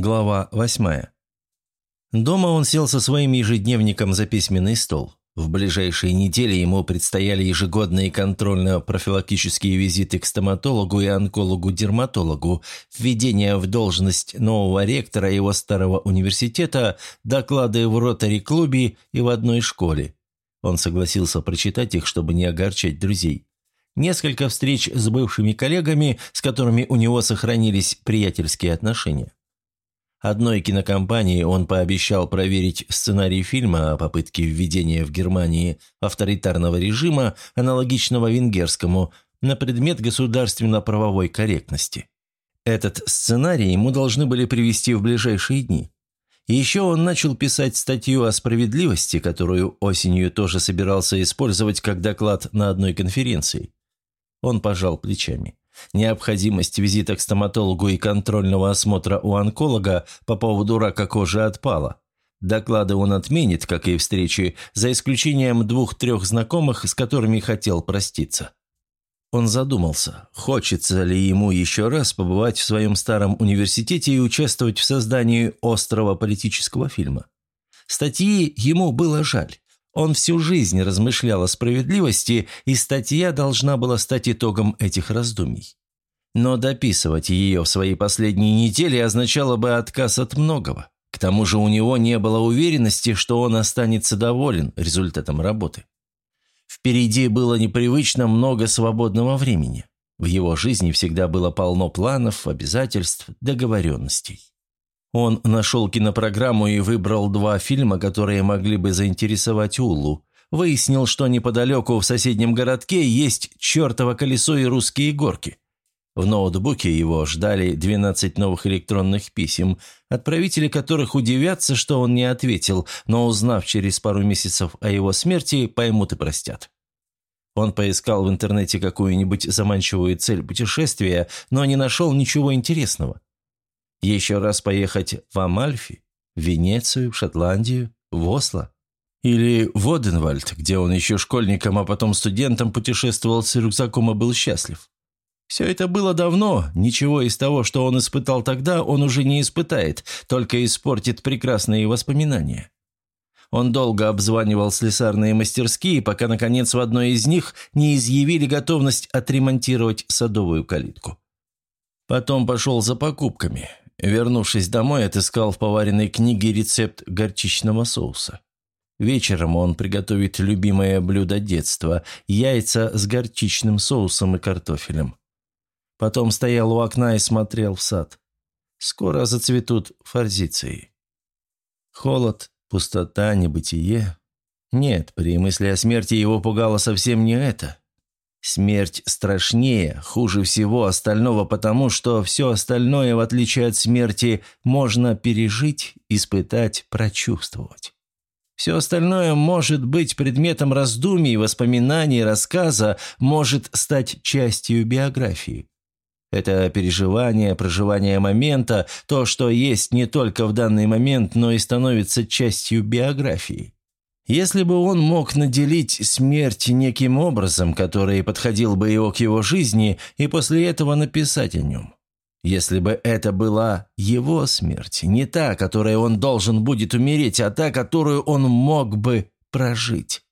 Глава восьмая. Дома он сел со своим ежедневником за письменный стол. В ближайшие недели ему предстояли ежегодные контрольно-профилактические визиты к стоматологу и онкологу-дерматологу, введение в должность нового ректора его старого университета, доклады в ротари-клубе и в одной школе. Он согласился прочитать их, чтобы не огорчать друзей. Несколько встреч с бывшими коллегами, с которыми у него сохранились приятельские отношения. Одной кинокомпании он пообещал проверить сценарий фильма о попытке введения в Германии авторитарного режима, аналогичного венгерскому, на предмет государственно-правовой корректности. Этот сценарий ему должны были привести в ближайшие дни. И еще он начал писать статью о справедливости, которую осенью тоже собирался использовать как доклад на одной конференции. Он пожал плечами. Необходимость визита к стоматологу и контрольного осмотра у онколога по поводу рака кожи отпала. Доклады он отменит, как и встречи, за исключением двух-трех знакомых, с которыми хотел проститься. Он задумался, хочется ли ему еще раз побывать в своем старом университете и участвовать в создании острого политического фильма. Статьи ему было жаль. Он всю жизнь размышлял о справедливости, и статья должна была стать итогом этих раздумий. Но дописывать ее в свои последние недели означало бы отказ от многого. К тому же у него не было уверенности, что он останется доволен результатом работы. Впереди было непривычно много свободного времени. В его жизни всегда было полно планов, обязательств, договоренностей. Он нашел кинопрограмму и выбрал два фильма, которые могли бы заинтересовать Уллу. Выяснил, что неподалеку в соседнем городке есть чертово колесо и русские горки. В ноутбуке его ждали 12 новых электронных писем, отправители которых удивятся, что он не ответил, но узнав через пару месяцев о его смерти, поймут и простят. Он поискал в интернете какую-нибудь заманчивую цель путешествия, но не нашел ничего интересного. Еще раз поехать в Амальфи, в Венецию, в Шотландию, в Осло? Или в Оденвальд, где он еще школьником, а потом студентом путешествовал с рюкзаком и был счастлив? Все это было давно, ничего из того, что он испытал тогда, он уже не испытает, только испортит прекрасные воспоминания. Он долго обзванивал слесарные мастерские, пока, наконец, в одной из них не изъявили готовность отремонтировать садовую калитку. Потом пошел за покупками. Вернувшись домой, отыскал в поваренной книге рецепт горчичного соуса. Вечером он приготовит любимое блюдо детства – яйца с горчичным соусом и картофелем. Потом стоял у окна и смотрел в сад. Скоро зацветут форзиции. Холод, пустота, небытие. Нет, при мысли о смерти его пугало совсем не это. Смерть страшнее, хуже всего остального, потому что все остальное, в отличие от смерти, можно пережить, испытать, прочувствовать. Все остальное может быть предметом раздумий, воспоминаний, рассказа, может стать частью биографии. Это переживание, проживание момента, то, что есть не только в данный момент, но и становится частью биографии. Если бы он мог наделить смерть неким образом, который подходил бы его к его жизни, и после этого написать о нем. Если бы это была его смерть, не та, которой он должен будет умереть, а та, которую он мог бы прожить.